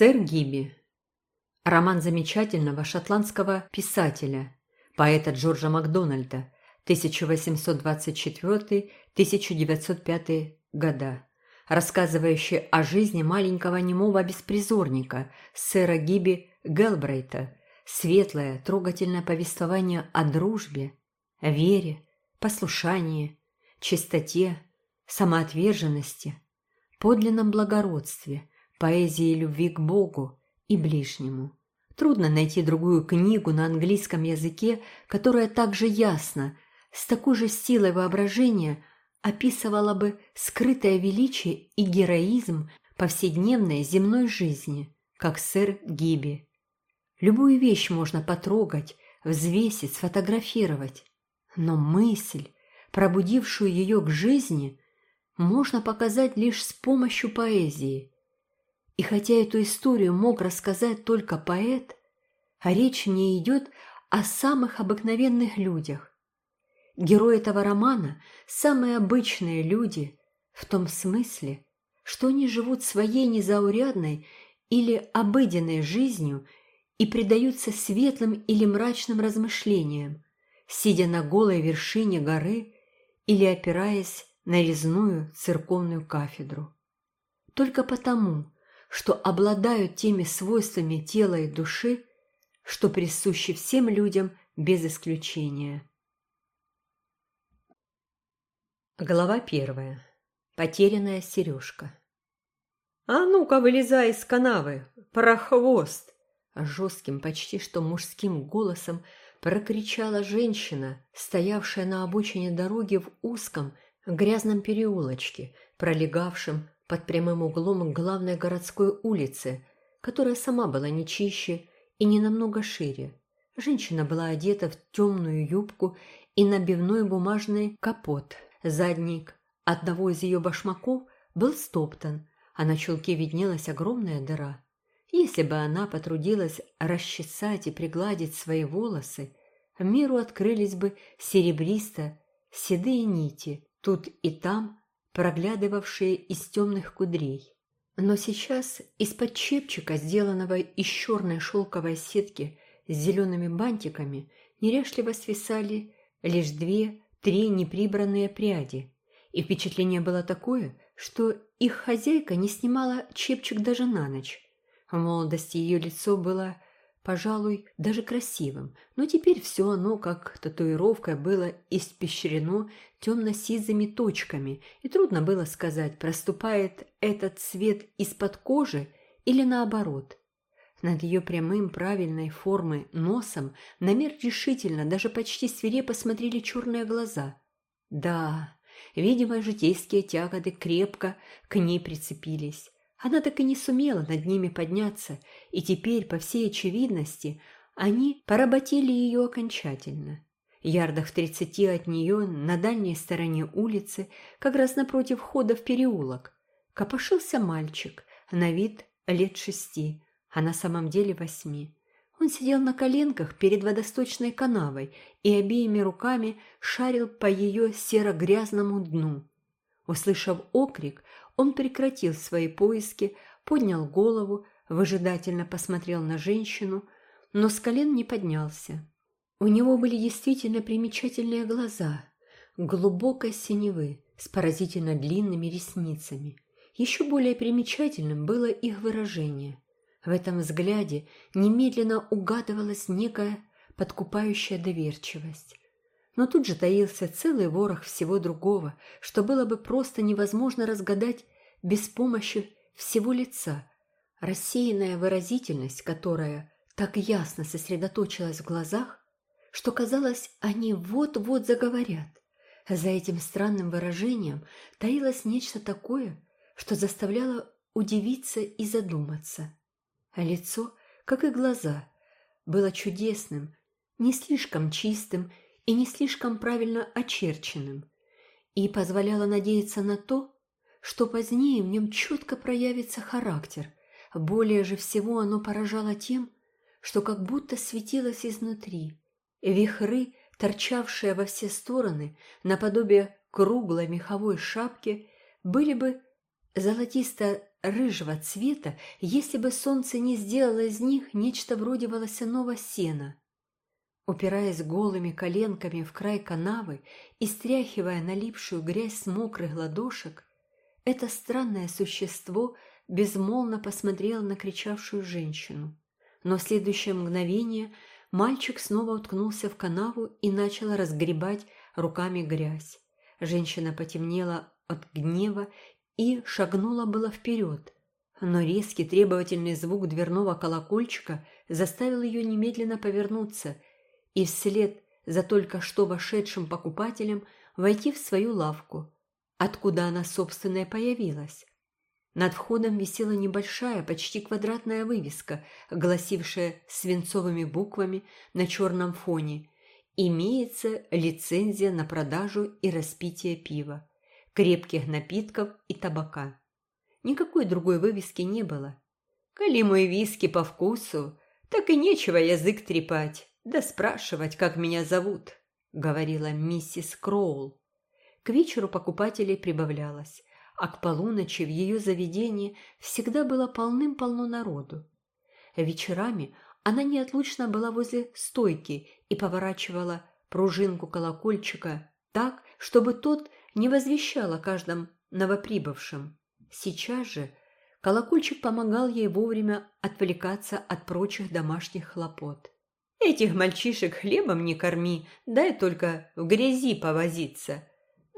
Сэр Гиби. Роман замечательного шотландского писателя, поэта Джорджа Макдональда, 1824-1905 года, рассказывающий о жизни маленького немого беспризорника сэра Гиби Гелбрейта, светлое, трогательное повествование о дружбе, вере, послушании, чистоте, самоотверженности, подлинном благородстве, поэзии любви к Богу и ближнему. Трудно найти другую книгу на английском языке, которая так же ясно, с такой же силой воображения описывала бы скрытое величие и героизм повседневной земной жизни, как сэр Гиби. Любую вещь можно потрогать, взвесить, сфотографировать. Но мысль, пробудившую ее к жизни, можно показать лишь с помощью поэзии. И хотя эту историю мог рассказать только поэт, а речь не идет о самых обыкновенных людях. Герои этого романа – самые обычные люди в том смысле, что они живут своей незаурядной или обыденной жизнью и предаются светлым или мрачным размышлениям, сидя на голой вершине горы или опираясь на резную церковную кафедру. Только потому, что обладают теми свойствами тела и души, что присущи всем людям без исключения. Глава первая. Потерянная сережка. «А ну-ка, вылезай из канавы, прохвост!» Жестким, почти что мужским голосом прокричала женщина, стоявшая на обочине дороги в узком, грязном переулочке, пролегавшем под прямым углом к главной городской улице, которая сама была не чище и не намного шире. Женщина была одета в темную юбку и набивной бумажный капот. Задник одного из ее башмаков был стоптан, а на чулке виднелась огромная дыра. Если бы она потрудилась расчесать и пригладить свои волосы, миру открылись бы серебристо-седые нити, тут и там проглядывавшие из темных кудрей. Но сейчас из-под чепчика, сделанного из черной шелковой сетки с зелеными бантиками, неряшливо свисали лишь две-три неприбранные пряди, и впечатление было такое, что их хозяйка не снимала чепчик даже на ночь. В молодости ее лицо было пожалуй, даже красивым, но теперь все оно, как татуировка, было испещрено темно-сизыми точками, и трудно было сказать, проступает этот цвет из-под кожи или наоборот. Над ее прямым правильной формы носом на мир решительно, даже почти свирепо смотрели черные глаза. Да, видимо, житейские тяготы крепко к ней прицепились. Она так и не сумела над ними подняться, и теперь, по всей очевидности, они поработили ее окончательно. Ярдах в тридцати от нее, на дальней стороне улицы, как раз напротив входа в переулок, копошился мальчик, на вид лет шести, а на самом деле восьми. Он сидел на коленках перед водосточной канавой и обеими руками шарил по ее серо-грязному дну. Услышав окрик, он прекратил свои поиски, поднял голову, выжидательно посмотрел на женщину, но с колен не поднялся. У него были действительно примечательные глаза, глубокой синевы, с поразительно длинными ресницами. Еще более примечательным было их выражение. В этом взгляде немедленно угадывалась некая подкупающая доверчивость. Но тут же таился целый ворох всего другого, что было бы просто невозможно разгадать без помощи всего лица. Рассеянная выразительность, которая так ясно сосредоточилась в глазах, что казалось, они вот-вот заговорят. За этим странным выражением таилось нечто такое, что заставляло удивиться и задуматься. А лицо, как и глаза, было чудесным, не слишком чистым и не слишком правильно очерченным, и позволяло надеяться на то, что позднее в нем четко проявится характер. Более же всего оно поражало тем, что как будто светилось изнутри. Вихры, торчавшие во все стороны, наподобие круглой меховой шапки, были бы золотисто рыжего цвета, если бы солнце не сделало из них нечто вроде волосяного сена. Упираясь голыми коленками в край канавы и стряхивая налипшую грязь с мокрых ладошек, это странное существо безмолвно посмотрело на кричавшую женщину. Но в следующее мгновение мальчик снова уткнулся в канаву и начал разгребать руками грязь. Женщина потемнела от гнева и шагнула было вперед, но резкий требовательный звук дверного колокольчика заставил ее немедленно повернуться и вслед за только что вошедшим покупателем войти в свою лавку, откуда она, собственно, появилась. Над входом висела небольшая, почти квадратная вывеска, гласившая свинцовыми буквами на черном фоне «Имеется лицензия на продажу и распитие пива, крепких напитков и табака». Никакой другой вывески не было. «Коли мой виски по вкусу, так и нечего язык трепать, да спрашивать, как меня зовут», — говорила миссис Кроул. К вечеру покупателей прибавлялось а к полуночи в ее заведении всегда было полным-полно народу. Вечерами она неотлучно была возле стойки и поворачивала пружинку колокольчика так, чтобы тот не возвещал о каждом новоприбывшем. Сейчас же колокольчик помогал ей вовремя отвлекаться от прочих домашних хлопот. «Этих мальчишек хлебом не корми, дай только в грязи повозиться.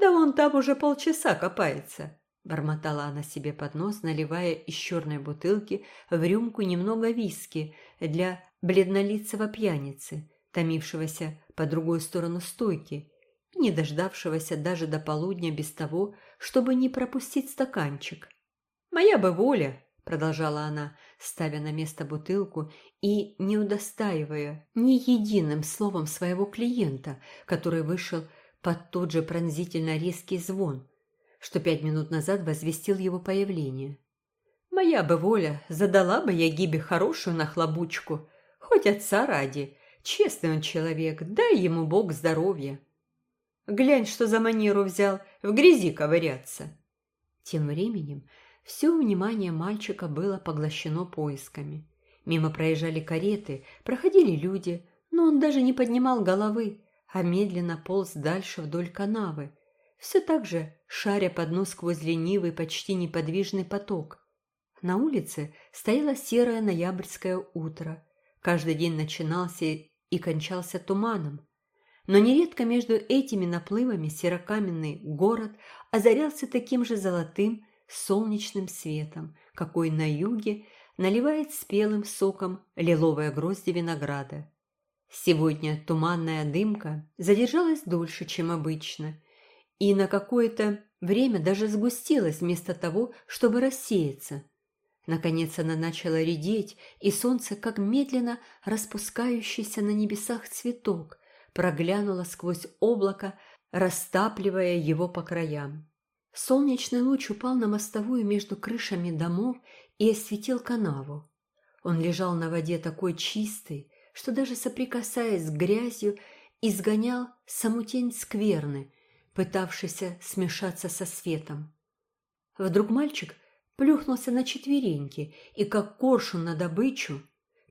Да он там уже полчаса копается. Бормотала она себе под нос, наливая из черной бутылки в рюмку немного виски для бледнолицего пьяницы, томившегося по другую сторону стойки, не дождавшегося даже до полудня без того, чтобы не пропустить стаканчик. «Моя бы воля!» – продолжала она, ставя на место бутылку и не удостаивая ни единым словом своего клиента, который вышел под тот же пронзительно резкий звон – что пять минут назад возвестил его появление. «Моя бы воля, задала бы я Гибе хорошую нахлобучку, хоть отца ради. Честный он человек, дай ему Бог здоровья. Глянь, что за манеру взял, в грязи ковыряться». Тем временем все внимание мальчика было поглощено поисками. Мимо проезжали кареты, проходили люди, но он даже не поднимал головы, а медленно полз дальше вдоль канавы, все так же шаря под нос сквозь ленивый, почти неподвижный поток. На улице стояло серое ноябрьское утро. Каждый день начинался и кончался туманом. Но нередко между этими наплывами серокаменный город озарялся таким же золотым солнечным светом, какой на юге наливает спелым соком лиловое грозди винограда. Сегодня туманная дымка задержалась дольше, чем обычно – и на какое-то время даже сгустилась вместо того, чтобы рассеяться. Наконец она начала редеть, и солнце, как медленно распускающийся на небесах цветок, проглянуло сквозь облако, растапливая его по краям. Солнечный луч упал на мостовую между крышами домов и осветил канаву. Он лежал на воде такой чистый, что даже соприкасаясь с грязью, изгонял саму тень скверны, пытавшийся смешаться со светом. Вдруг мальчик плюхнулся на четвереньки и, как коршун на добычу,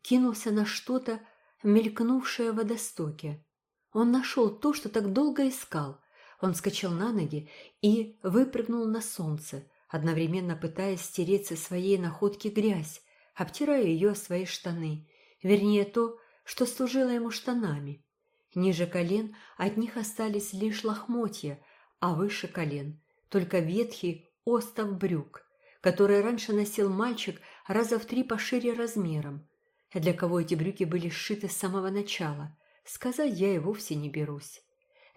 кинулся на что-то, мелькнувшее в водостоке. Он нашел то, что так долго искал. Он скачал на ноги и выпрыгнул на солнце, одновременно пытаясь стереть со своей находки грязь, обтирая ее о свои штаны, вернее то, что служило ему штанами. Ниже колен от них остались лишь лохмотья, а выше колен только ветхий остов брюк, который раньше носил мальчик раза в три пошире размером. Для кого эти брюки были сшиты с самого начала, сказать я и вовсе не берусь.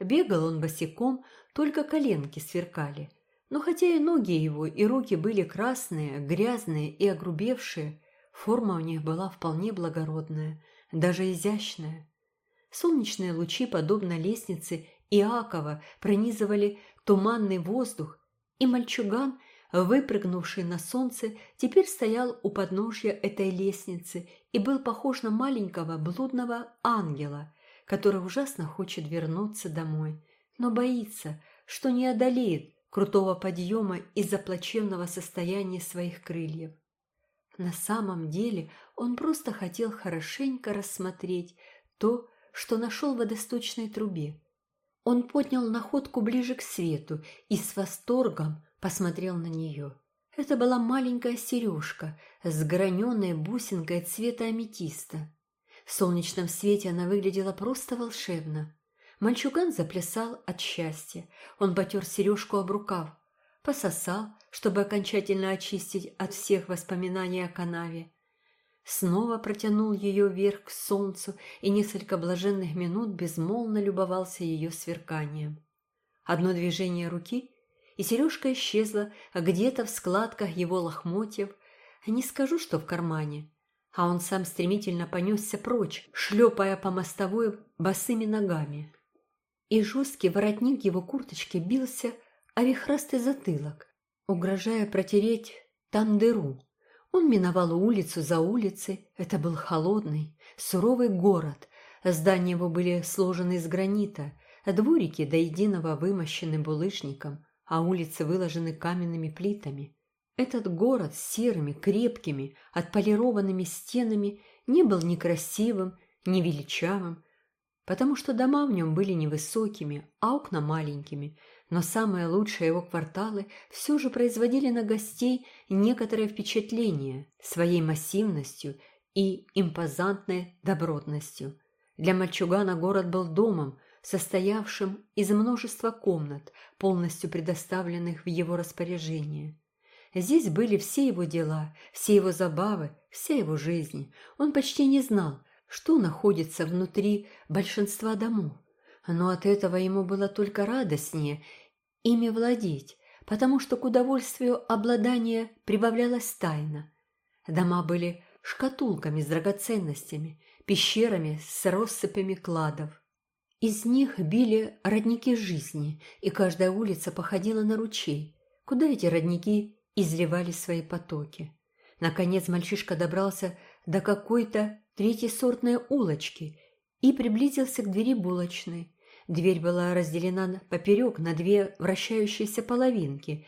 Бегал он босиком, только коленки сверкали. Но хотя и ноги его, и руки были красные, грязные и огрубевшие, форма у них была вполне благородная, даже изящная. Солнечные лучи, подобно лестнице Иакова, пронизывали туманный воздух, и мальчуган, выпрыгнувший на солнце, теперь стоял у подножья этой лестницы и был похож на маленького блудного ангела, который ужасно хочет вернуться домой, но боится, что не одолеет крутого подъема из-за плачевного состояния своих крыльев. На самом деле он просто хотел хорошенько рассмотреть то, что нашел в водосточной трубе. Он поднял находку ближе к свету и с восторгом посмотрел на нее. Это была маленькая сережка с граненой бусинкой цвета аметиста. В солнечном свете она выглядела просто волшебно. Мальчуган заплясал от счастья. Он потер сережку об рукав, пососал, чтобы окончательно очистить от всех воспоминаний о канаве. Снова протянул ее вверх к солнцу и несколько блаженных минут безмолвно любовался ее сверканием. Одно движение руки, и сережка исчезла где-то в складках его лохмотьев, не скажу, что в кармане, а он сам стремительно понесся прочь, шлепая по мостовой босыми ногами. И жесткий воротник его курточки бился о вихрастый затылок, угрожая протереть там дыру. Он миновал улицу за улицей, это был холодный, суровый город, здания его были сложены из гранита, дворики до единого вымощены булыжником, а улицы выложены каменными плитами. Этот город с серыми, крепкими, отполированными стенами не был ни красивым, ни величавым, потому что дома в нем были невысокими, а окна маленькими, но самые лучшие его кварталы все же производили на гостей некоторое впечатление своей массивностью и импозантной добротностью. Для мальчугана город был домом, состоявшим из множества комнат, полностью предоставленных в его распоряжение. Здесь были все его дела, все его забавы, вся его жизнь. Он почти не знал, что находится внутри большинства домов. Но от этого ему было только радостнее ими владеть, потому что к удовольствию обладания прибавлялась тайна. Дома были шкатулками с драгоценностями, пещерами с россыпями кладов. Из них били родники жизни, и каждая улица походила на ручей, куда эти родники изливали свои потоки. Наконец мальчишка добрался до какой-то третьесортной улочки и приблизился к двери булочной. Дверь была разделена поперек на две вращающиеся половинки,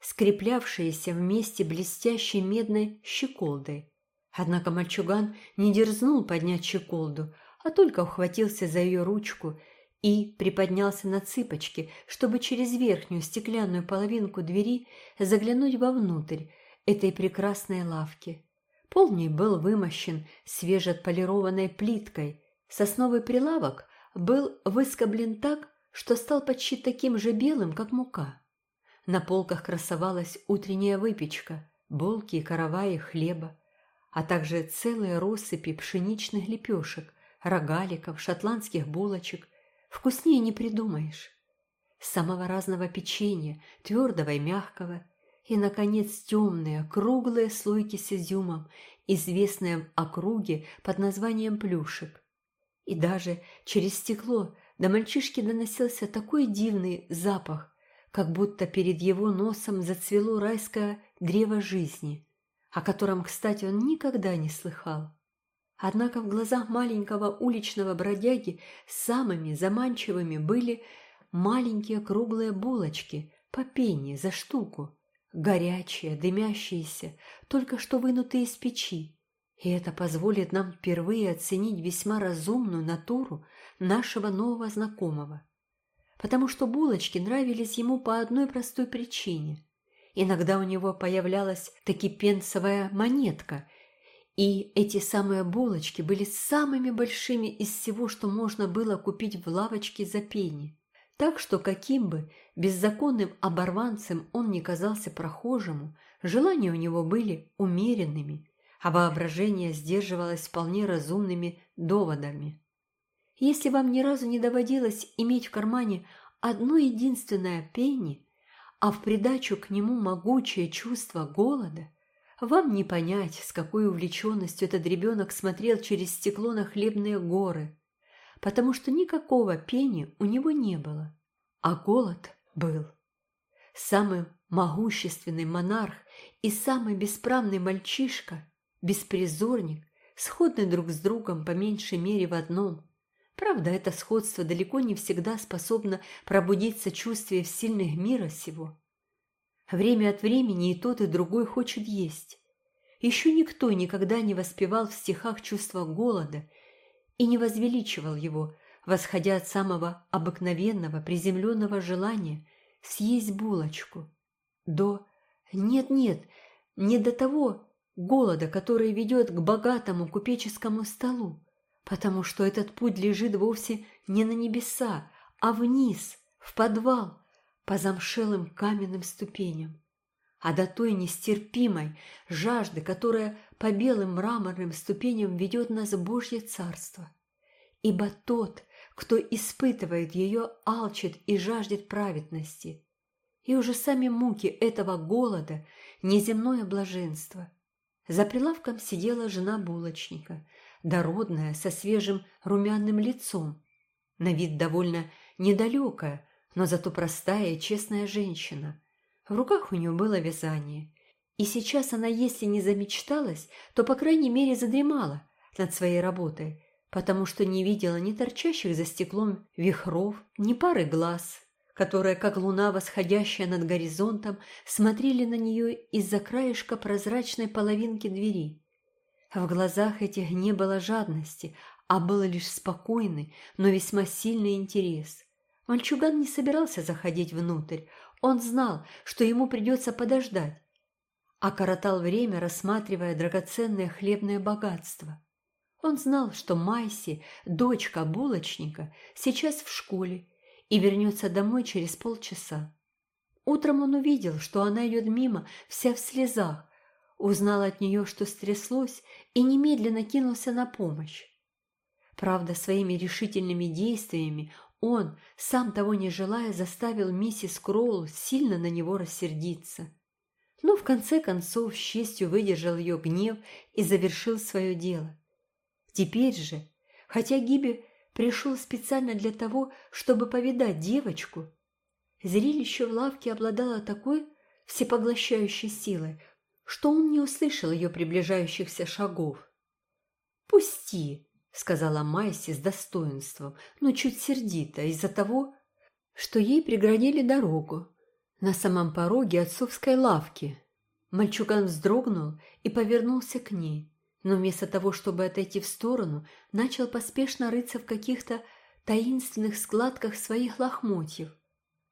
скреплявшиеся вместе блестящей медной щеколдой. Однако мальчуган не дерзнул поднять щеколду, а только ухватился за ее ручку и приподнялся на цыпочки, чтобы через верхнюю стеклянную половинку двери заглянуть вовнутрь этой прекрасной лавки. Пол в был вымощен свежеотполированной плиткой. Сосновый прилавок был выскоблен так, что стал почти таким же белым, как мука. На полках красовалась утренняя выпечка, булки и караваи хлеба, а также целые россыпи пшеничных лепешек, рогаликов, шотландских булочек. Вкуснее не придумаешь. Самого разного печенья, твердого и мягкого – и, наконец, темные, круглые слойки с изюмом, известные в округе под названием плюшек. И даже через стекло до мальчишки доносился такой дивный запах, как будто перед его носом зацвело райское древо жизни, о котором, кстати, он никогда не слыхал. Однако в глазах маленького уличного бродяги самыми заманчивыми были маленькие круглые булочки по пенни за штуку, горячие, дымящиеся, только что вынутые из печи. И это позволит нам впервые оценить весьма разумную натуру нашего нового знакомого. Потому что булочки нравились ему по одной простой причине. Иногда у него появлялась таки пенсовая монетка, и эти самые булочки были самыми большими из всего, что можно было купить в лавочке за пени. Так что каким бы беззаконным оборванцем он не казался прохожему, желания у него были умеренными, а воображение сдерживалось вполне разумными доводами. Если вам ни разу не доводилось иметь в кармане одно единственное пенни, а в придачу к нему могучее чувство голода, вам не понять, с какой увлеченностью этот ребенок смотрел через стекло на хлебные горы, потому что никакого пени у него не было, а голод был. Самый могущественный монарх и самый бесправный мальчишка, беспризорник, сходный друг с другом по меньшей мере в одном. Правда, это сходство далеко не всегда способно пробудить сочувствие в сильных мира сего. Время от времени и тот, и другой хочет есть. Еще никто никогда не воспевал в стихах чувство голода и не возвеличивал его, восходя от самого обыкновенного, приземленного желания съесть булочку. До... Нет-нет, не до того голода, который ведет к богатому купеческому столу, потому что этот путь лежит вовсе не на небеса, а вниз, в подвал, по замшелым каменным ступеням. А до той нестерпимой жажды, которая по белым мраморным ступеням ведет нас в Божье Царство. Ибо тот, кто испытывает ее, алчит и жаждет праведности. И уже сами муки этого голода – неземное блаженство. За прилавком сидела жена булочника – дородная, со свежим румяным лицом. На вид довольно недалекая, но зато простая и честная женщина. В руках у нее было вязание. И сейчас она, если не замечталась, то, по крайней мере, задремала над своей работой, потому что не видела ни торчащих за стеклом вихров, ни пары глаз, которые, как луна, восходящая над горизонтом, смотрели на нее из-за краешка прозрачной половинки двери. В глазах этих не было жадности, а был лишь спокойный, но весьма сильный интерес. Мальчуган не собирался заходить внутрь, он знал, что ему придется подождать, а коротал время, рассматривая драгоценное хлебное богатство. Он знал, что Майси, дочка булочника, сейчас в школе и вернется домой через полчаса. Утром он увидел, что она идет мимо, вся в слезах, узнал от нее, что стряслось, и немедленно кинулся на помощь. Правда, своими решительными действиями он, сам того не желая, заставил миссис Кроул сильно на него рассердиться. Но в конце концов с честью выдержал ее гнев и завершил свое дело. Теперь же, хотя Гиби пришел специально для того, чтобы повидать девочку, зрелище в лавке обладало такой всепоглощающей силой, что он не услышал ее приближающихся шагов. «Пусти», — сказала Майси с достоинством, но чуть сердито из-за того, что ей преградили дорогу на самом пороге отцовской лавки. Мальчуган вздрогнул и повернулся к ней, но вместо того, чтобы отойти в сторону, начал поспешно рыться в каких-то таинственных складках своих лохмотьев.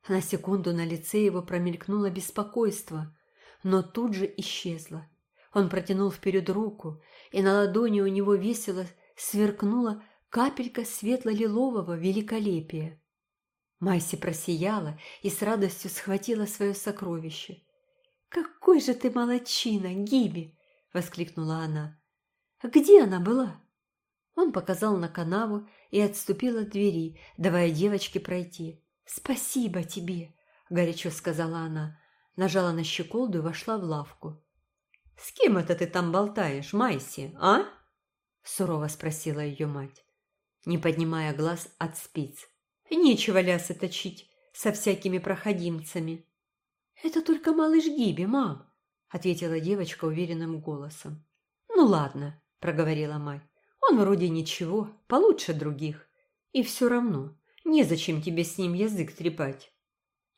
На секунду на лице его промелькнуло беспокойство, но тут же исчезла. Он протянул вперед руку, и на ладони у него весело сверкнула капелька светло-лилового великолепия. Майси просияла и с радостью схватила свое сокровище. «Какой же ты молодчина, Гиби!» — воскликнула она. «Где она была?» Он показал на канаву и отступил от двери, давая девочке пройти. «Спасибо тебе!» — горячо сказала она нажала на щеколду и вошла в лавку. «С кем это ты там болтаешь, Майси, а?» Сурово спросила ее мать, не поднимая глаз от спиц. «Нечего лясы точить со всякими проходимцами». «Это только малыш Гиби, мам», — ответила девочка уверенным голосом. «Ну ладно», — проговорила мать. «Он вроде ничего, получше других. И все равно, незачем тебе с ним язык трепать».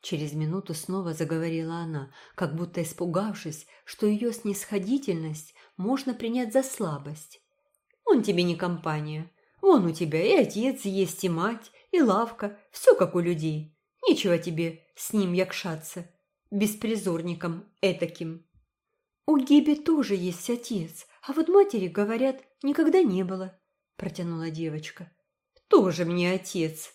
Через минуту снова заговорила она, как будто испугавшись, что ее снисходительность можно принять за слабость. «Он тебе не компания. Вон у тебя и отец есть, и мать, и лавка, все как у людей. Нечего тебе с ним якшаться, беспризорником этаким». «У Гиби тоже есть отец, а вот матери, говорят, никогда не было», – протянула девочка. «Тоже мне отец»,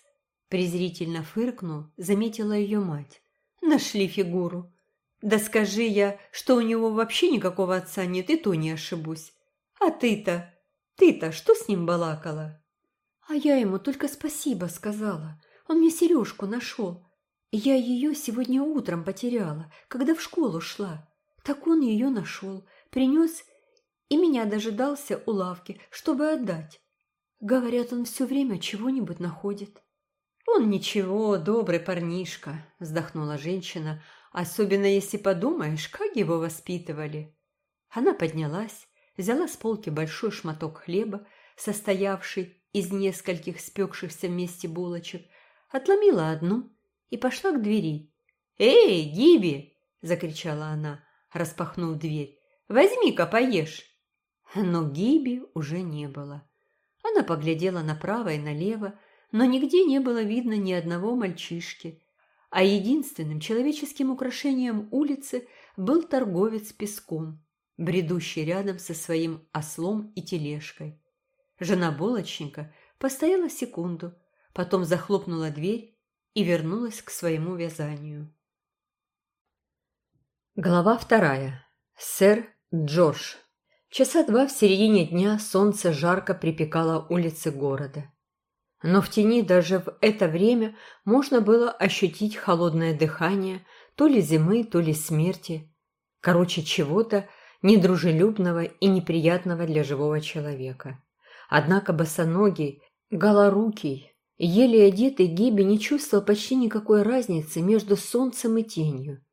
презрительно фыркнул, заметила ее мать. Нашли фигуру. Да скажи я, что у него вообще никакого отца нет, и то не ошибусь. А ты-то, ты-то что с ним балакала? А я ему только спасибо сказала. Он мне сережку нашел. Я ее сегодня утром потеряла, когда в школу шла. Так он ее нашел, принес и меня дожидался у лавки, чтобы отдать. Говорят, он все время чего-нибудь находит. «Он ничего, добрый парнишка», – вздохнула женщина, «особенно если подумаешь, как его воспитывали». Она поднялась, взяла с полки большой шматок хлеба, состоявший из нескольких спекшихся вместе булочек, отломила одну и пошла к двери. «Эй, Гиби!» – закричала она, распахнув дверь. «Возьми-ка поешь!» Но Гиби уже не было. Она поглядела направо и налево, но нигде не было видно ни одного мальчишки, а единственным человеческим украшением улицы был торговец песком, бредущий рядом со своим ослом и тележкой. Жена булочника постояла секунду, потом захлопнула дверь и вернулась к своему вязанию. Глава вторая. Сэр Джордж. Часа два в середине дня солнце жарко припекало улицы города. Но в тени даже в это время можно было ощутить холодное дыхание то ли зимы, то ли смерти. Короче, чего-то недружелюбного и неприятного для живого человека. Однако босоногий, голорукий, еле одетый Гиби не чувствовал почти никакой разницы между солнцем и тенью.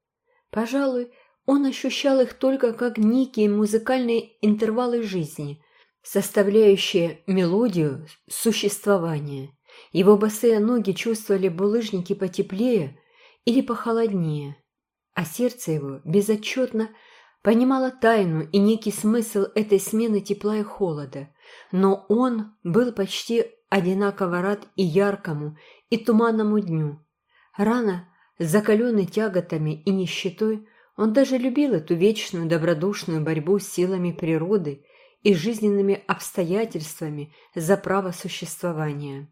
Пожалуй, он ощущал их только как некие музыкальные интервалы жизни, составляющие мелодию существования. Его босые ноги чувствовали булыжники потеплее или похолоднее, а сердце его безотчетно понимало тайну и некий смысл этой смены тепла и холода, но он был почти одинаково рад и яркому, и туманному дню. Рано, закаленный тяготами и нищетой, он даже любил эту вечную добродушную борьбу с силами природы и жизненными обстоятельствами за право существования.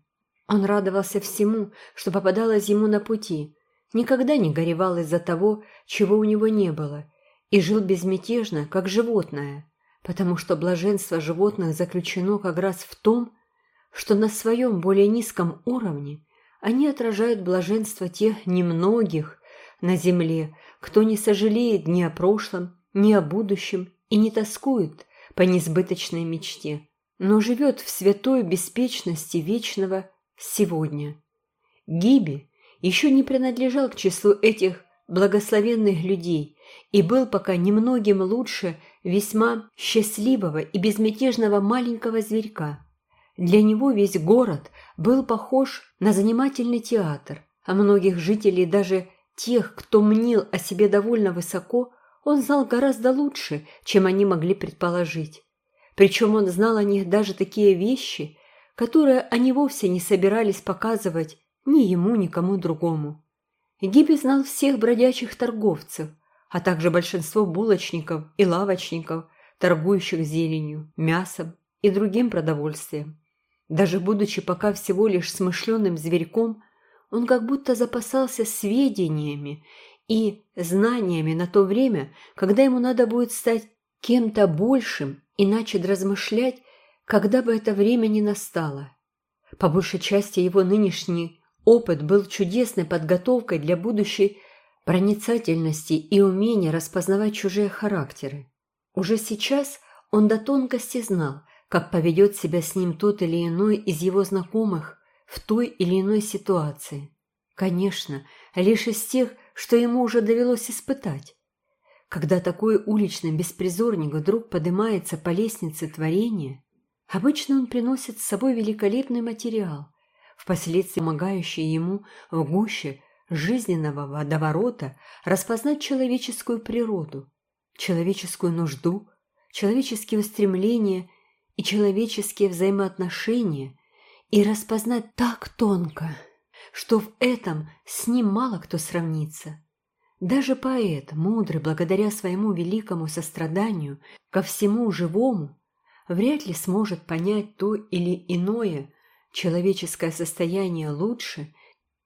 Он радовался всему, что попадалось ему на пути, никогда не горевал из-за того, чего у него не было, и жил безмятежно, как животное, потому что блаженство животных заключено как раз в том, что на своем более низком уровне они отражают блаженство тех немногих на земле, кто не сожалеет ни о прошлом, ни о будущем и не тоскует по несбыточной мечте, но живет в святой беспечности вечного сегодня. Гиби еще не принадлежал к числу этих благословенных людей и был пока немногим лучше весьма счастливого и безмятежного маленького зверька. Для него весь город был похож на занимательный театр, а многих жителей даже Тех, кто мнил о себе довольно высоко, он знал гораздо лучше, чем они могли предположить. Причем он знал о них даже такие вещи, которые они вовсе не собирались показывать ни ему, ни кому другому. Гиби знал всех бродячих торговцев, а также большинство булочников и лавочников, торгующих зеленью, мясом и другим продовольствием. Даже будучи пока всего лишь смышленым зверьком, он как будто запасался сведениями и знаниями на то время, когда ему надо будет стать кем-то большим и начать размышлять, когда бы это время ни настало. По большей части его нынешний опыт был чудесной подготовкой для будущей проницательности и умения распознавать чужие характеры. Уже сейчас он до тонкости знал, как поведет себя с ним тот или иной из его знакомых, в той или иной ситуации. Конечно, лишь из тех, что ему уже довелось испытать. Когда такой уличный беспризорник вдруг поднимается по лестнице творения, обычно он приносит с собой великолепный материал, впоследствии помогающий ему в гуще жизненного водоворота распознать человеческую природу, человеческую нужду, человеческие устремления и человеческие взаимоотношения и распознать так тонко, что в этом с ним мало кто сравнится. Даже поэт, мудрый благодаря своему великому состраданию ко всему живому, вряд ли сможет понять то или иное человеческое состояние лучше,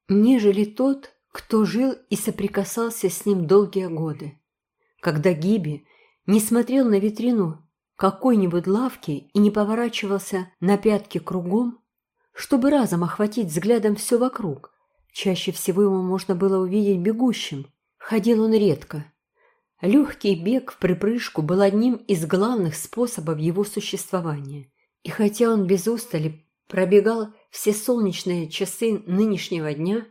нежели тот, кто жил и соприкасался с ним долгие годы. Когда Гиби не смотрел на витрину какой-нибудь лавки и не поворачивался на пятки кругом, чтобы разом охватить взглядом все вокруг. Чаще всего его можно было увидеть бегущим. Ходил он редко. Легкий бег в припрыжку был одним из главных способов его существования. И хотя он без устали пробегал все солнечные часы нынешнего дня,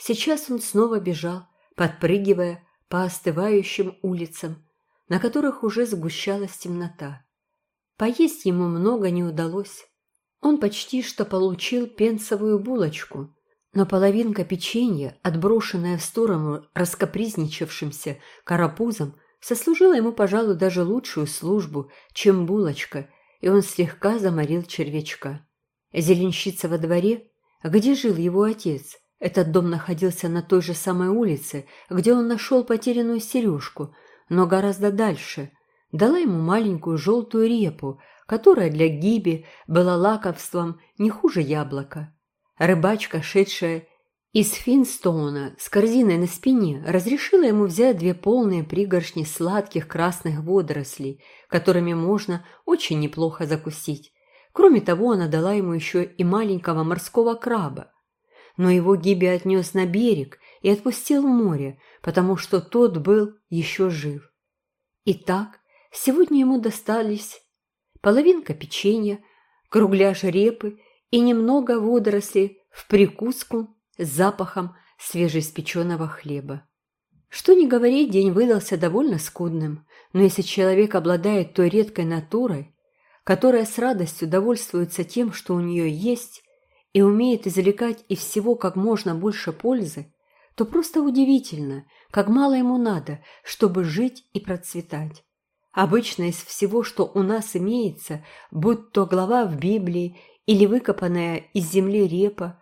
сейчас он снова бежал, подпрыгивая по остывающим улицам, на которых уже сгущалась темнота. Поесть ему много не удалось. Он почти что получил пенсовую булочку, но половинка печенья, отброшенная в сторону раскопризничавшимся карапузом, сослужила ему, пожалуй, даже лучшую службу, чем булочка, и он слегка заморил червячка. Зеленщица во дворе, где жил его отец, этот дом находился на той же самой улице, где он нашел потерянную сережку, но гораздо дальше, дала ему маленькую желтую репу, которая для Гиби была лакомством не хуже яблока. Рыбачка, шедшая из Финстоуна с корзиной на спине, разрешила ему взять две полные пригоршни сладких красных водорослей, которыми можно очень неплохо закусить. Кроме того, она дала ему еще и маленького морского краба. Но его Гиби отнес на берег и отпустил в море, потому что тот был еще жив. Итак, сегодня ему достались половинка печенья, кругляш репы и немного водорослей в прикуску с запахом свежеиспеченного хлеба. Что ни говори, день выдался довольно скудным, но если человек обладает той редкой натурой, которая с радостью довольствуется тем, что у нее есть, и умеет извлекать из всего как можно больше пользы, то просто удивительно, как мало ему надо, чтобы жить и процветать. Обычно из всего, что у нас имеется, будь то глава в Библии или выкопанная из земли репа,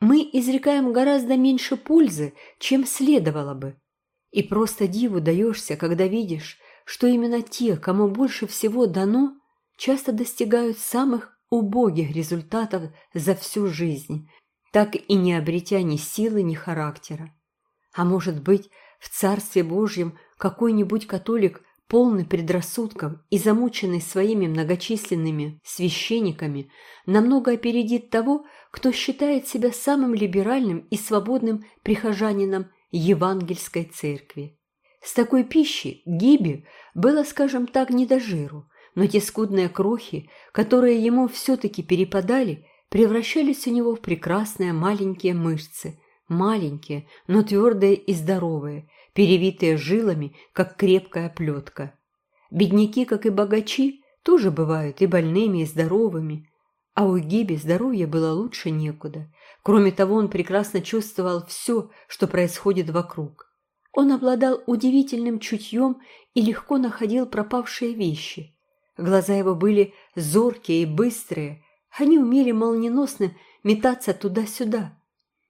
мы изрекаем гораздо меньше пользы, чем следовало бы. И просто диву даешься, когда видишь, что именно те, кому больше всего дано, часто достигают самых убогих результатов за всю жизнь, так и не обретя ни силы, ни характера. А может быть, в Царстве Божьем какой-нибудь католик полный предрассудков и замученный своими многочисленными священниками, намного опередит того, кто считает себя самым либеральным и свободным прихожанином Евангельской церкви. С такой пищей Гиби было, скажем так, не до жиру, но те скудные крохи, которые ему все-таки перепадали, превращались у него в прекрасные маленькие мышцы, маленькие, но твердые и здоровые, перевитые жилами, как крепкая плетка. Бедняки, как и богачи, тоже бывают и больными, и здоровыми. А у Гиби здоровье было лучше некуда. Кроме того, он прекрасно чувствовал все, что происходит вокруг. Он обладал удивительным чутьем и легко находил пропавшие вещи. Глаза его были зоркие и быстрые, они умели молниеносно метаться туда-сюда.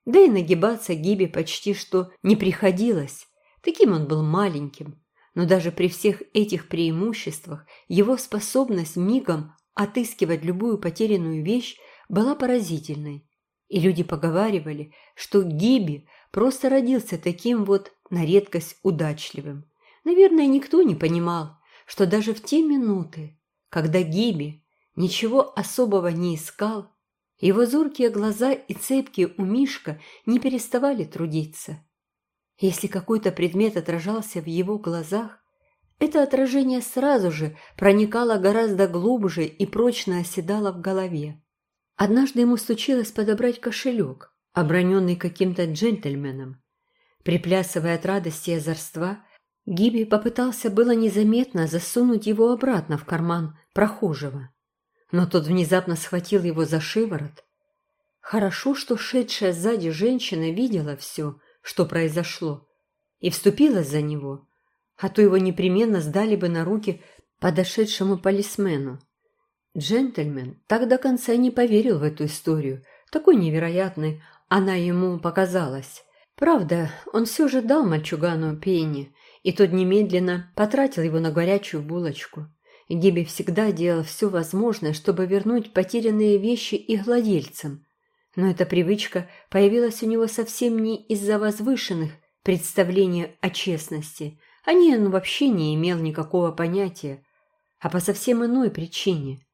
Да и нагибаться Гибе почти что не приходилось. Таким он был маленьким, но даже при всех этих преимуществах его способность мигом отыскивать любую потерянную вещь была поразительной. И люди поговаривали, что Гиби просто родился таким вот на редкость удачливым. Наверное, никто не понимал, что даже в те минуты, когда Гиби ничего особого не искал, его зоркие глаза и цепкие у Мишка не переставали трудиться. Если какой-то предмет отражался в его глазах, это отражение сразу же проникало гораздо глубже и прочно оседало в голове. Однажды ему случилось подобрать кошелек, оброненный каким-то джентльменом. Приплясывая от радости и озорства, Гиби попытался было незаметно засунуть его обратно в карман прохожего, но тот внезапно схватил его за шиворот. Хорошо, что шедшая сзади женщина видела все – что произошло, и вступилась за него, а то его непременно сдали бы на руки подошедшему полисмену. Джентльмен так до конца не поверил в эту историю, такой невероятной она ему показалась. Правда, он все же дал мальчугану пенни, и тот немедленно потратил его на горячую булочку. Гиби всегда делал все возможное, чтобы вернуть потерянные вещи их владельцам, но эта привычка появилась у него совсем не из-за возвышенных представлений о честности. О ней он вообще не имел никакого понятия, а по совсем иной причине.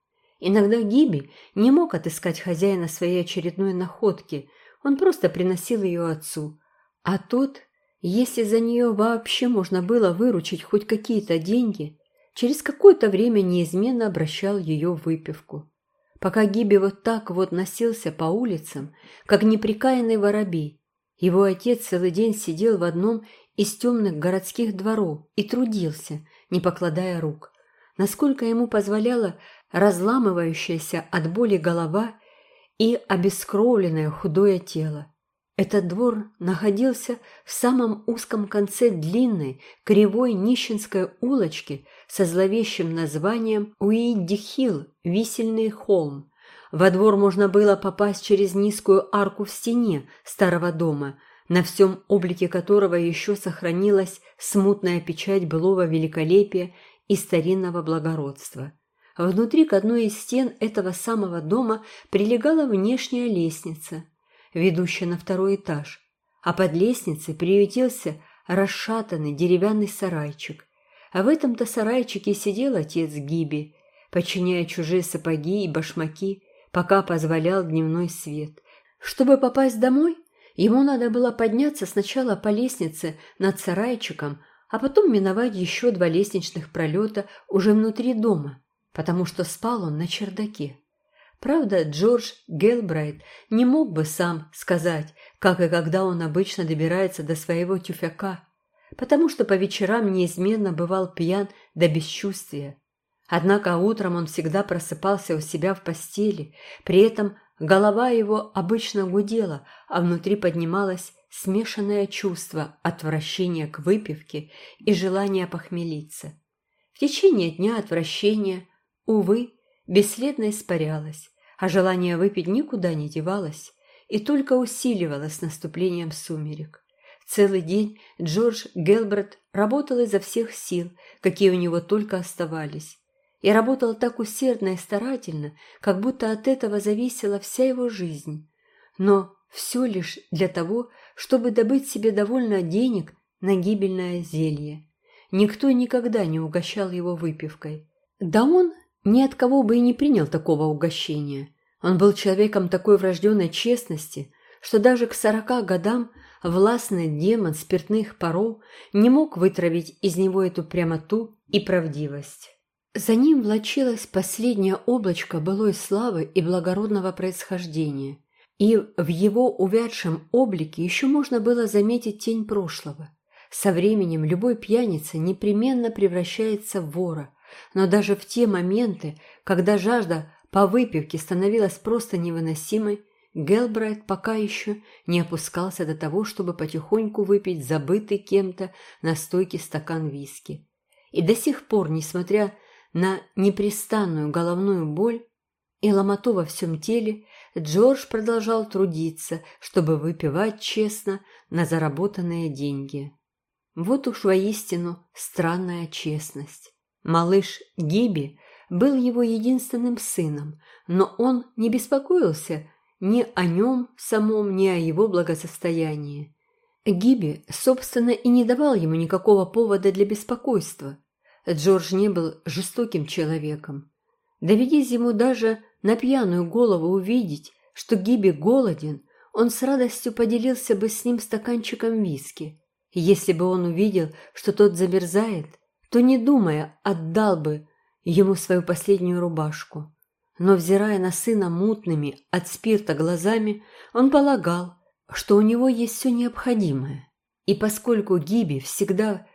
Иногда Гиби не мог отыскать хозяина своей очередной находки, он просто приносил ее отцу. А тот, если за нее вообще можно было выручить хоть какие-то деньги, через какое-то время неизменно обращал ее в выпивку. Пока Гиби вот так вот носился по улицам, как неприкаянный воробей, его отец целый день сидел в одном из темных городских дворов и трудился, не покладая рук. Насколько ему позволяла разламывающаяся от боли голова и обескровленное худое тело. Этот двор находился в самом узком конце длинной, кривой нищенской улочки со зловещим названием Уидди-Хилл, Висельный холм. Во двор можно было попасть через низкую арку в стене старого дома, на всем облике которого еще сохранилась смутная печать былого великолепия и старинного благородства. Внутри к одной из стен этого самого дома прилегала внешняя лестница – ведущая на второй этаж, а под лестницей приютился расшатанный деревянный сарайчик. А в этом-то сарайчике сидел отец Гиби, подчиняя чужие сапоги и башмаки, пока позволял дневной свет. Чтобы попасть домой, ему надо было подняться сначала по лестнице над сарайчиком, а потом миновать еще два лестничных пролета уже внутри дома, потому что спал он на чердаке. Правда, Джордж Гелбрайт не мог бы сам сказать, как и когда он обычно добирается до своего тюфяка, потому что по вечерам неизменно бывал пьян до бесчувствия. Однако утром он всегда просыпался у себя в постели, при этом голова его обычно гудела, а внутри поднималось смешанное чувство отвращения к выпивке и желания похмелиться. В течение дня отвращение, увы, бесследно испарялось, а желание выпить никуда не девалось и только усиливалось с наступлением сумерек. Целый день Джордж Гелберт работал изо всех сил, какие у него только оставались, и работал так усердно и старательно, как будто от этого зависела вся его жизнь. Но все лишь для того, чтобы добыть себе довольно денег на гибельное зелье. Никто никогда не угощал его выпивкой. Да он ни от кого бы и не принял такого угощения. Он был человеком такой врожденной честности, что даже к сорока годам властный демон спиртных паров не мог вытравить из него эту прямоту и правдивость. За ним влачилось последнее облачко былой славы и благородного происхождения, и в его увядшем облике еще можно было заметить тень прошлого. Со временем любой пьяница непременно превращается в вора, но даже в те моменты, когда жажда по выпивке становилась просто невыносимой, Гелбрайт пока еще не опускался до того, чтобы потихоньку выпить забытый кем-то на стойке стакан виски. И до сих пор, несмотря на непрестанную головную боль и ломоту во всем теле, Джордж продолжал трудиться, чтобы выпивать честно на заработанные деньги. Вот уж воистину странная честность. Малыш Гиби был его единственным сыном, но он не беспокоился ни о нем самом, ни о его благосостоянии. Гиби, собственно, и не давал ему никакого повода для беспокойства. Джордж не был жестоким человеком. Доведись ему даже на пьяную голову увидеть, что Гиби голоден, он с радостью поделился бы с ним стаканчиком виски. Если бы он увидел, что тот замерзает, то, не думая, отдал бы ему свою последнюю рубашку. Но, взирая на сына мутными от спирта глазами, он полагал, что у него есть все необходимое. И поскольку Гиби всегда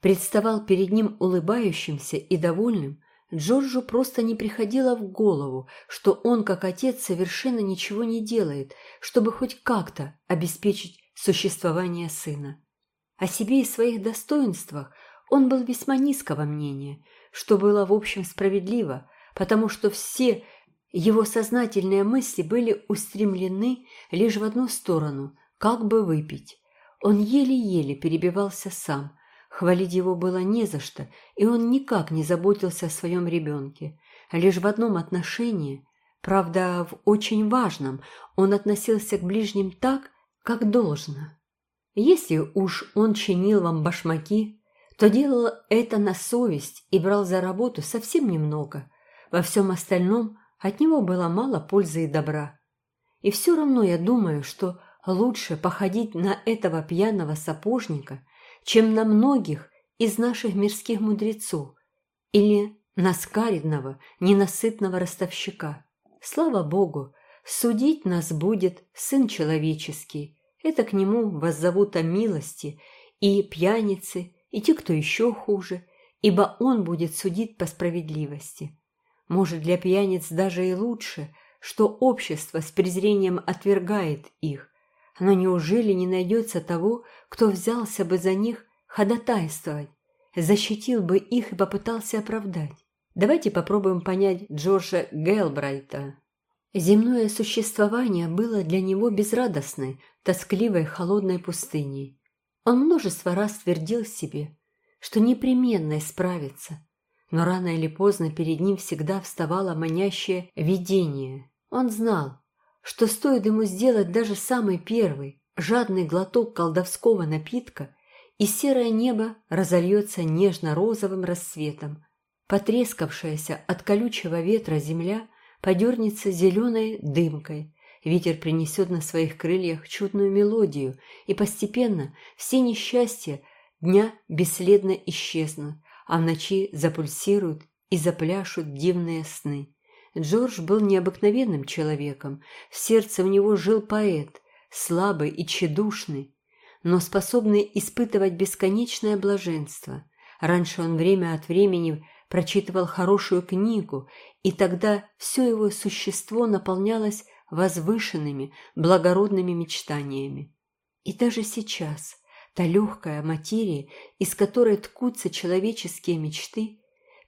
представал перед ним улыбающимся и довольным, Джорджу просто не приходило в голову, что он, как отец, совершенно ничего не делает, чтобы хоть как-то обеспечить существование сына. О себе и своих достоинствах он был весьма низкого мнения, что было в общем справедливо, потому что все его сознательные мысли были устремлены лишь в одну сторону – как бы выпить. Он еле-еле перебивался сам, хвалить его было не за что, и он никак не заботился о своем ребенке. Лишь в одном отношении, правда, в очень важном, он относился к ближним так, как должно. Если уж он чинил вам башмаки, то делал это на совесть и брал за работу совсем немного. Во всем остальном от него было мало пользы и добра. И все равно я думаю, что лучше походить на этого пьяного сапожника, чем на многих из наших мирских мудрецов или на скаридного, ненасытного ростовщика. Слава Богу, судить нас будет Сын Человеческий. Это к Нему воззовут о милости и пьяницы, и те, кто еще хуже, ибо он будет судить по справедливости. может, для пьяниц даже и лучше, что общество с презрением отвергает их. Но неужели не найдется того, кто взялся бы за них ходатайствовать, защитил бы их и попытался оправдать? Давайте попробуем понять Джорджа Гелбрайта. Земное существование было для него безрадостной, тоскливой, холодной пустыней. Он множество раз твердил себе, что непременно исправится, но рано или поздно перед ним всегда вставало манящее видение. Он знал, что стоит ему сделать даже самый первый, жадный глоток колдовского напитка, и серое небо разольется нежно-розовым рассветом, потрескавшаяся от колючего ветра земля подернется зеленой дымкой. Ветер принесет на своих крыльях чудную мелодию, и постепенно все несчастья дня бесследно исчезнут, а в ночи запульсируют и запляшут дивные сны. Джордж был необыкновенным человеком, в сердце у него жил поэт, слабый и тщедушный, но способный испытывать бесконечное блаженство. Раньше он время от времени прочитывал хорошую книгу, и тогда все его существо наполнялось возвышенными, благородными мечтаниями. И даже сейчас та легкая материя, из которой ткутся человеческие мечты,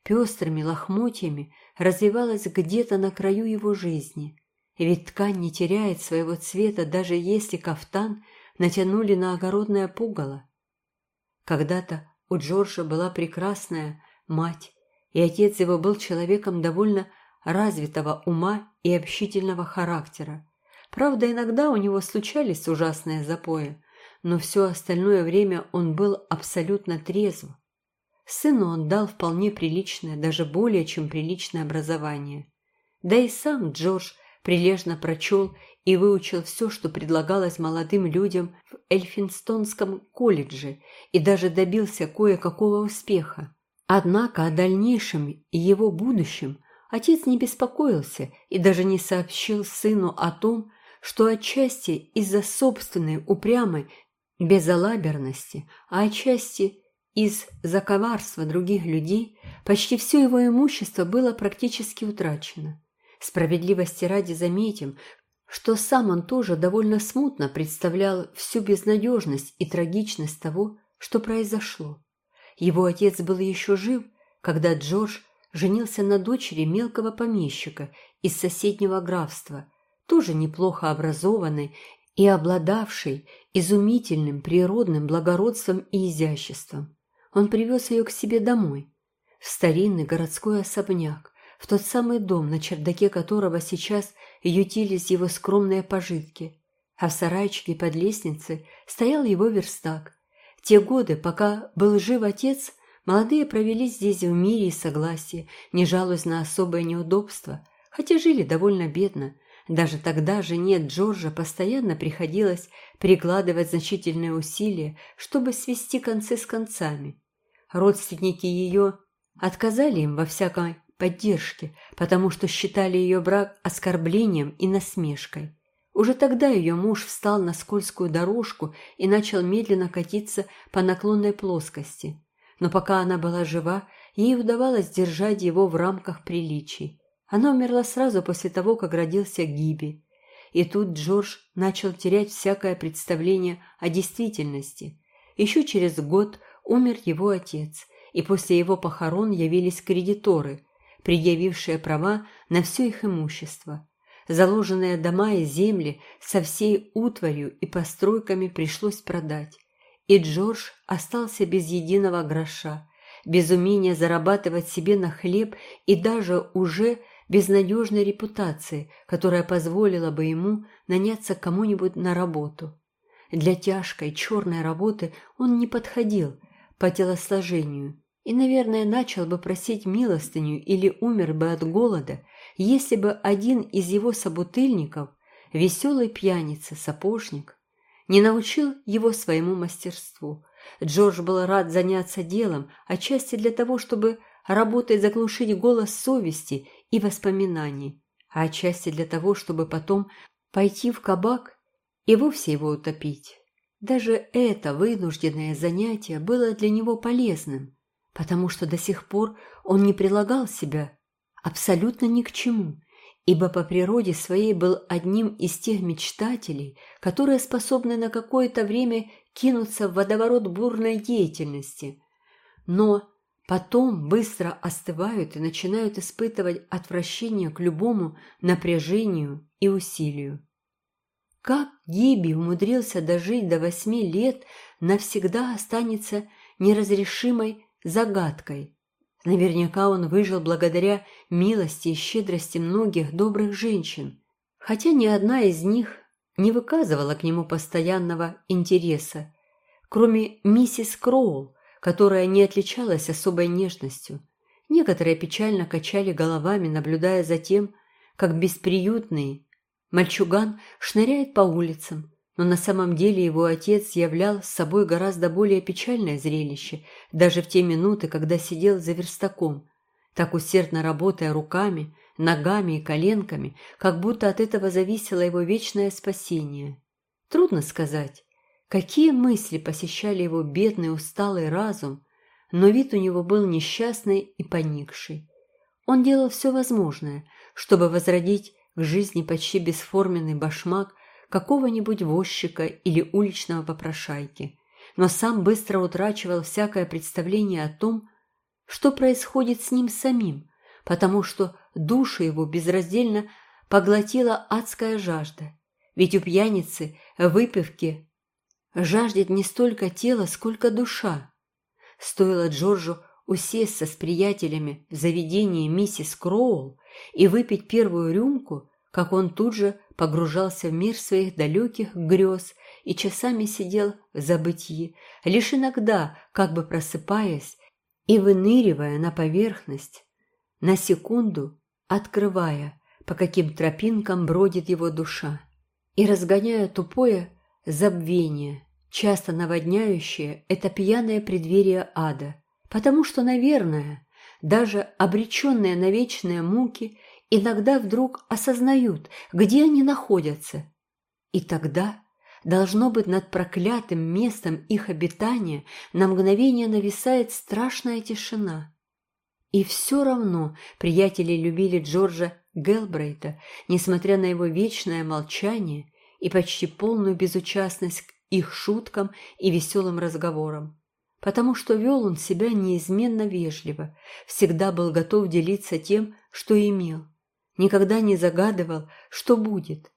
пестрыми лохмотьями развивалась где-то на краю его жизни. Ведь ткань не теряет своего цвета, даже если кафтан натянули на огородное пугало. Когда-то у Джорджа была прекрасная мать, и отец его был человеком довольно развитого ума и общительного характера. Правда, иногда у него случались ужасные запои, но все остальное время он был абсолютно трезв. Сыну он дал вполне приличное, даже более чем приличное образование. Да и сам Джордж прилежно прочел и выучил все, что предлагалось молодым людям в Эльфинстонском колледже, и даже добился кое-какого успеха. Однако о дальнейшем и его будущем отец не беспокоился и даже не сообщил сыну о том, что отчасти из-за собственной упрямой безалаберности, а отчасти из-за коварства других людей почти все его имущество было практически утрачено. Справедливости ради заметим, что сам он тоже довольно смутно представлял всю безнадежность и трагичность того, что произошло. Его отец был еще жив, когда Джордж женился на дочери мелкого помещика из соседнего графства, тоже неплохо образованной и обладавшей изумительным природным благородством и изяществом. Он привез ее к себе домой, в старинный городской особняк, в тот самый дом, на чердаке которого сейчас ютились его скромные пожитки, а в сарайчике под лестницей стоял его верстак, те годы, пока был жив отец, молодые провели здесь в мире и согласии, не жалуясь на особое неудобство, хотя жили довольно бедно. Даже тогда жене Джорджа постоянно приходилось прикладывать значительные усилия, чтобы свести концы с концами. Родственники ее отказали им во всякой поддержке, потому что считали ее брак оскорблением и насмешкой. Уже тогда ее муж встал на скользкую дорожку и начал медленно катиться по наклонной плоскости. Но пока она была жива, ей удавалось держать его в рамках приличий. Она умерла сразу после того, как родился Гиби. И тут Джордж начал терять всякое представление о действительности. Еще через год умер его отец, и после его похорон явились кредиторы, предъявившие права на все их имущество. Заложенные дома и земли со всей утварью и постройками пришлось продать. И Джордж остался без единого гроша, без умения зарабатывать себе на хлеб и даже уже без надежной репутации, которая позволила бы ему наняться кому-нибудь на работу. Для тяжкой черной работы он не подходил по телосложению и, наверное, начал бы просить милостыню или умер бы от голода – если бы один из его собутыльников, веселый пьяница-сапожник, не научил его своему мастерству. Джордж был рад заняться делом, отчасти для того, чтобы работой заглушить голос совести и воспоминаний, а отчасти для того, чтобы потом пойти в кабак и вовсе его утопить. Даже это вынужденное занятие было для него полезным, потому что до сих пор он не прилагал себя абсолютно ни к чему, ибо по природе своей был одним из тех мечтателей, которые способны на какое-то время кинуться в водоворот бурной деятельности, но потом быстро остывают и начинают испытывать отвращение к любому напряжению и усилию. Как Гиби умудрился дожить до восьми лет, навсегда останется неразрешимой загадкой. Наверняка он выжил благодаря милости и щедрости многих добрых женщин, хотя ни одна из них не выказывала к нему постоянного интереса, кроме миссис Кроул, которая не отличалась особой нежностью. Некоторые печально качали головами, наблюдая за тем, как бесприютный мальчуган шныряет по улицам, но на самом деле его отец являл собой гораздо более печальное зрелище, даже в те минуты, когда сидел за верстаком, так усердно работая руками, ногами и коленками, как будто от этого зависело его вечное спасение. Трудно сказать, какие мысли посещали его бедный усталый разум, но вид у него был несчастный и поникший. Он делал все возможное, чтобы возродить к жизни почти бесформенный башмак какого-нибудь возчика или уличного попрошайки, но сам быстро утрачивал всякое представление о том, что происходит с ним самим, потому что душу его безраздельно поглотила адская жажда. Ведь у пьяницы выпивки жаждет не столько тело, сколько душа. Стоило Джорджу усесться с приятелями в заведении миссис Кроул и выпить первую рюмку, как он тут же погружался в мир своих далеких грез и часами сидел в забытии, лишь иногда, как бы просыпаясь и выныривая на поверхность, на секунду открывая, по каким тропинкам бродит его душа, и разгоняя тупое забвение, часто наводняющее это пьяное преддверие ада, потому что, наверное, даже обреченные на вечные муки иногда вдруг осознают, где они находятся. И тогда, должно быть, над проклятым местом их обитания на мгновение нависает страшная тишина. И все равно приятели любили Джорджа Гелбрейта, несмотря на его вечное молчание и почти полную безучастность к их шуткам и веселым разговорам потому что вел он себя неизменно вежливо, всегда был готов делиться тем, что имел никогда не загадывал, что будет,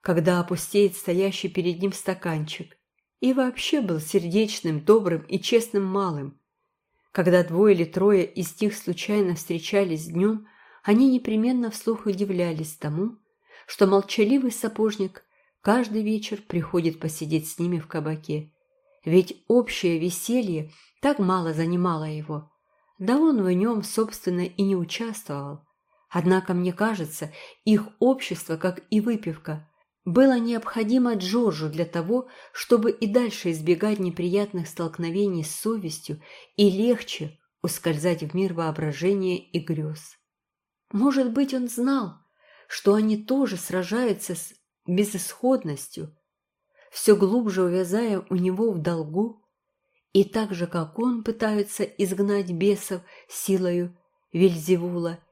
когда опустеет стоящий перед ним стаканчик, и вообще был сердечным, добрым и честным малым. Когда двое или трое из них случайно встречались днем, они непременно вслух удивлялись тому, что молчаливый сапожник каждый вечер приходит посидеть с ними в кабаке. Ведь общее веселье так мало занимало его, да он в нем, собственно, и не участвовал. Однако, мне кажется, их общество, как и выпивка, было необходимо Джорджу для того, чтобы и дальше избегать неприятных столкновений с совестью и легче ускользать в мир воображения и грез. Может быть, он знал, что они тоже сражаются с безысходностью, все глубже увязая у него в долгу, и так же, как он, пытаются изгнать бесов силою Вельзевула –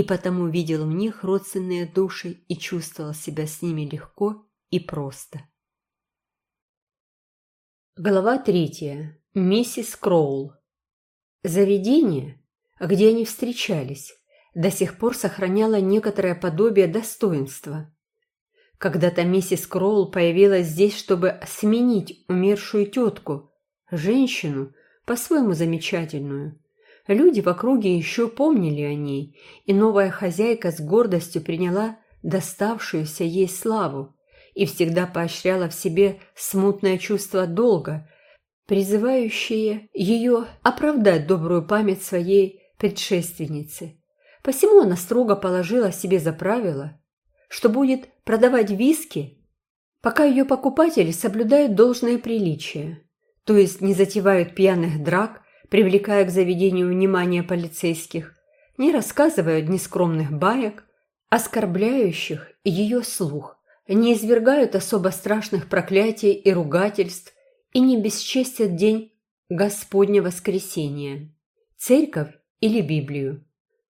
и потому видел в них родственные души и чувствовал себя с ними легко и просто. Глава третья. Миссис Кроул. Заведение, где они встречались, до сих пор сохраняло некоторое подобие достоинства. Когда-то миссис Кроул появилась здесь, чтобы сменить умершую тетку, женщину, по-своему замечательную, Люди в округе еще помнили о ней, и новая хозяйка с гордостью приняла доставшуюся ей славу и всегда поощряла в себе смутное чувство долга, призывающее ее оправдать добрую память своей предшественницы. Посему она строго положила себе за правило, что будет продавать виски, пока ее покупатели соблюдают должное приличие, то есть не затевают пьяных драк привлекая к заведению внимание полицейских, не рассказывают нескромных баек, оскорбляющих ее слух, не извергают особо страшных проклятий и ругательств и не бесчестят день Господня воскресения, церковь или Библию.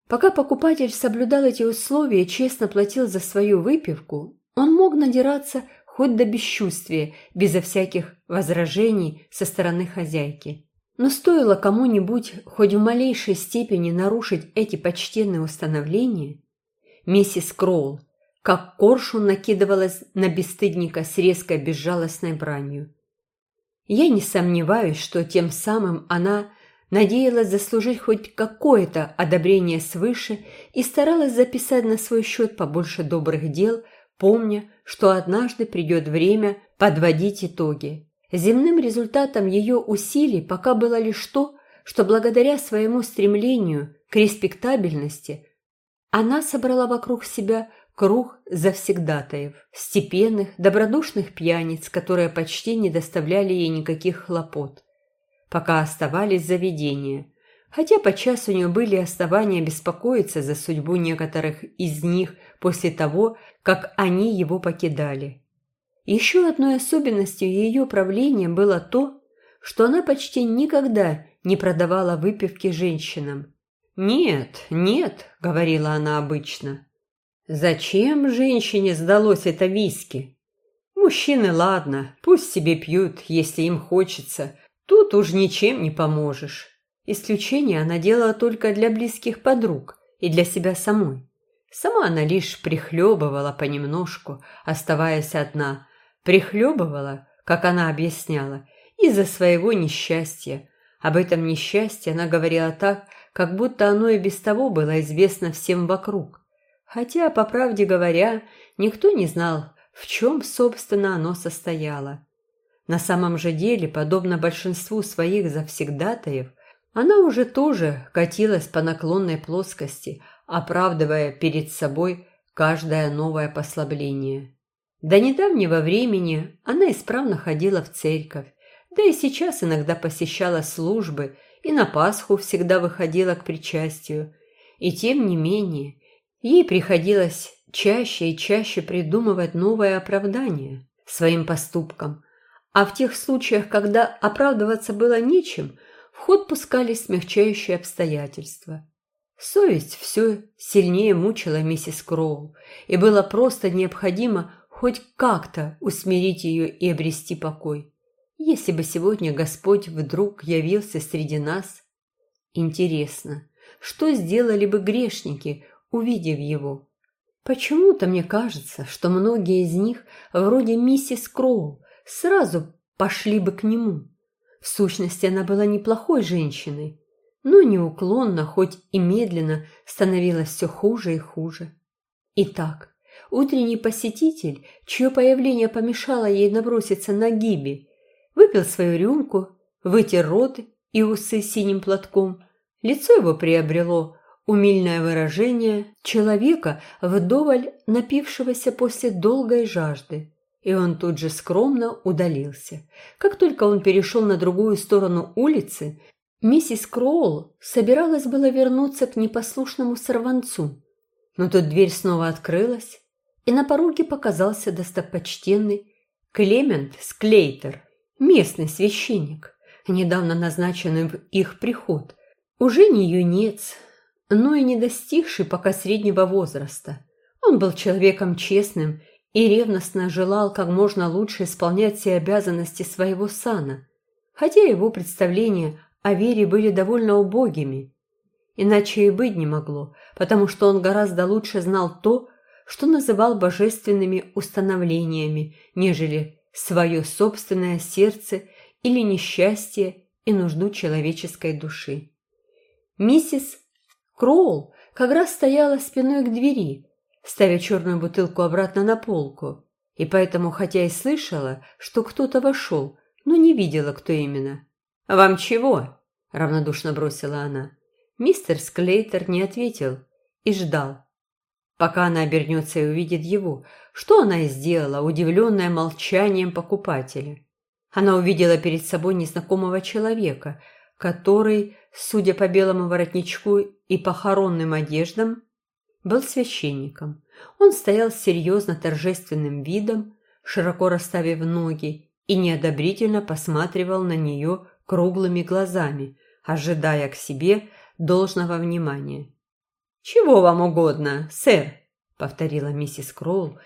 Пока покупатель соблюдал эти условия и честно платил за свою выпивку, он мог надираться хоть до бесчувствия, безо всяких возражений со стороны хозяйки. Но стоило кому-нибудь хоть в малейшей степени нарушить эти почтенные установления, миссис Кроул, как коршун накидывалась на бесстыдника с резкой безжалостной бранью. Я не сомневаюсь, что тем самым она надеялась заслужить хоть какое-то одобрение свыше и старалась записать на свой счет побольше добрых дел – помня, что однажды придет время подводить итоги. Земным результатом ее усилий пока было лишь то, что благодаря своему стремлению к респектабельности она собрала вокруг себя круг завсегдатаев, степенных, добродушных пьяниц, которые почти не доставляли ей никаких хлопот, пока оставались заведения, хотя подчас у нее были основания беспокоиться за судьбу некоторых из них после того, как они его покидали. Еще одной особенностью ее правления было то, что она почти никогда не продавала выпивки женщинам. «Нет, нет», — говорила она обычно. «Зачем женщине сдалось это виски? Мужчины, ладно, пусть себе пьют, если им хочется. Тут уж ничем не поможешь». Исключение она делала только для близких подруг и для себя самой. Сама она лишь прихлебывала понемножку, оставаясь одна. Прихлебывала, как она объясняла, из-за своего несчастья. Об этом несчастье она говорила так, как будто оно и без того было известно всем вокруг. Хотя, по правде говоря, никто не знал, в чем, собственно, оно состояло. На самом же деле, подобно большинству своих завсегдатаев, она уже тоже катилась по наклонной плоскости – оправдывая перед собой каждое новое послабление. До недавнего времени она исправно ходила в церковь, да и сейчас иногда посещала службы и на Пасху всегда выходила к причастию. И тем не менее, ей приходилось чаще и чаще придумывать новое оправдание своим поступкам, а в тех случаях, когда оправдываться было нечем, в ход пускались смягчающие обстоятельства. Совесть все сильнее мучила миссис Кроу, и было просто необходимо хоть как-то усмирить ее и обрести покой. Если бы сегодня Господь вдруг явился среди нас, интересно, что сделали бы грешники, увидев его? Почему-то мне кажется, что многие из них, вроде миссис Кроу, сразу пошли бы к нему. В сущности, она была неплохой женщиной, но неуклонно, хоть и медленно, становилось все хуже и хуже. Итак, утренний посетитель, чье появление помешало ей наброситься на Гиби, выпил свою рюмку, вытер рот и усы синим платком. Лицо его приобрело умильное выражение человека, вдоволь напившегося после долгой жажды. И он тут же скромно удалился. Как только он перешел на другую сторону улицы, Миссис Кроул собиралась было вернуться к непослушному сорванцу, но тут дверь снова открылась, и на пороге показался достопочтенный Клемент Склейтер, местный священник, недавно назначенный в их приход, уже не юнец, но и не достигший пока среднего возраста. Он был человеком честным и ревностно желал как можно лучше исполнять все обязанности своего сана, хотя его представления о вере были довольно убогими. Иначе и быть не могло, потому что он гораздо лучше знал то, что называл божественными установлениями, нежели свое собственное сердце или несчастье и нужду человеческой души. Миссис Кроул как раз стояла спиной к двери, ставя черную бутылку обратно на полку, и поэтому, хотя и слышала, что кто-то вошел, но не видела, кто именно. «Вам чего?» – равнодушно бросила она. Мистер Склейтер не ответил и ждал, пока она обернется и увидит его, что она и сделала, удивленная молчанием покупателя. Она увидела перед собой незнакомого человека, который, судя по белому воротничку и похоронным одеждам, был священником. Он стоял с серьезно торжественным видом, широко расставив ноги, и неодобрительно посматривал на нее круглыми глазами, ожидая к себе должного внимания. «Чего вам угодно, сэр?» — повторила миссис Кроул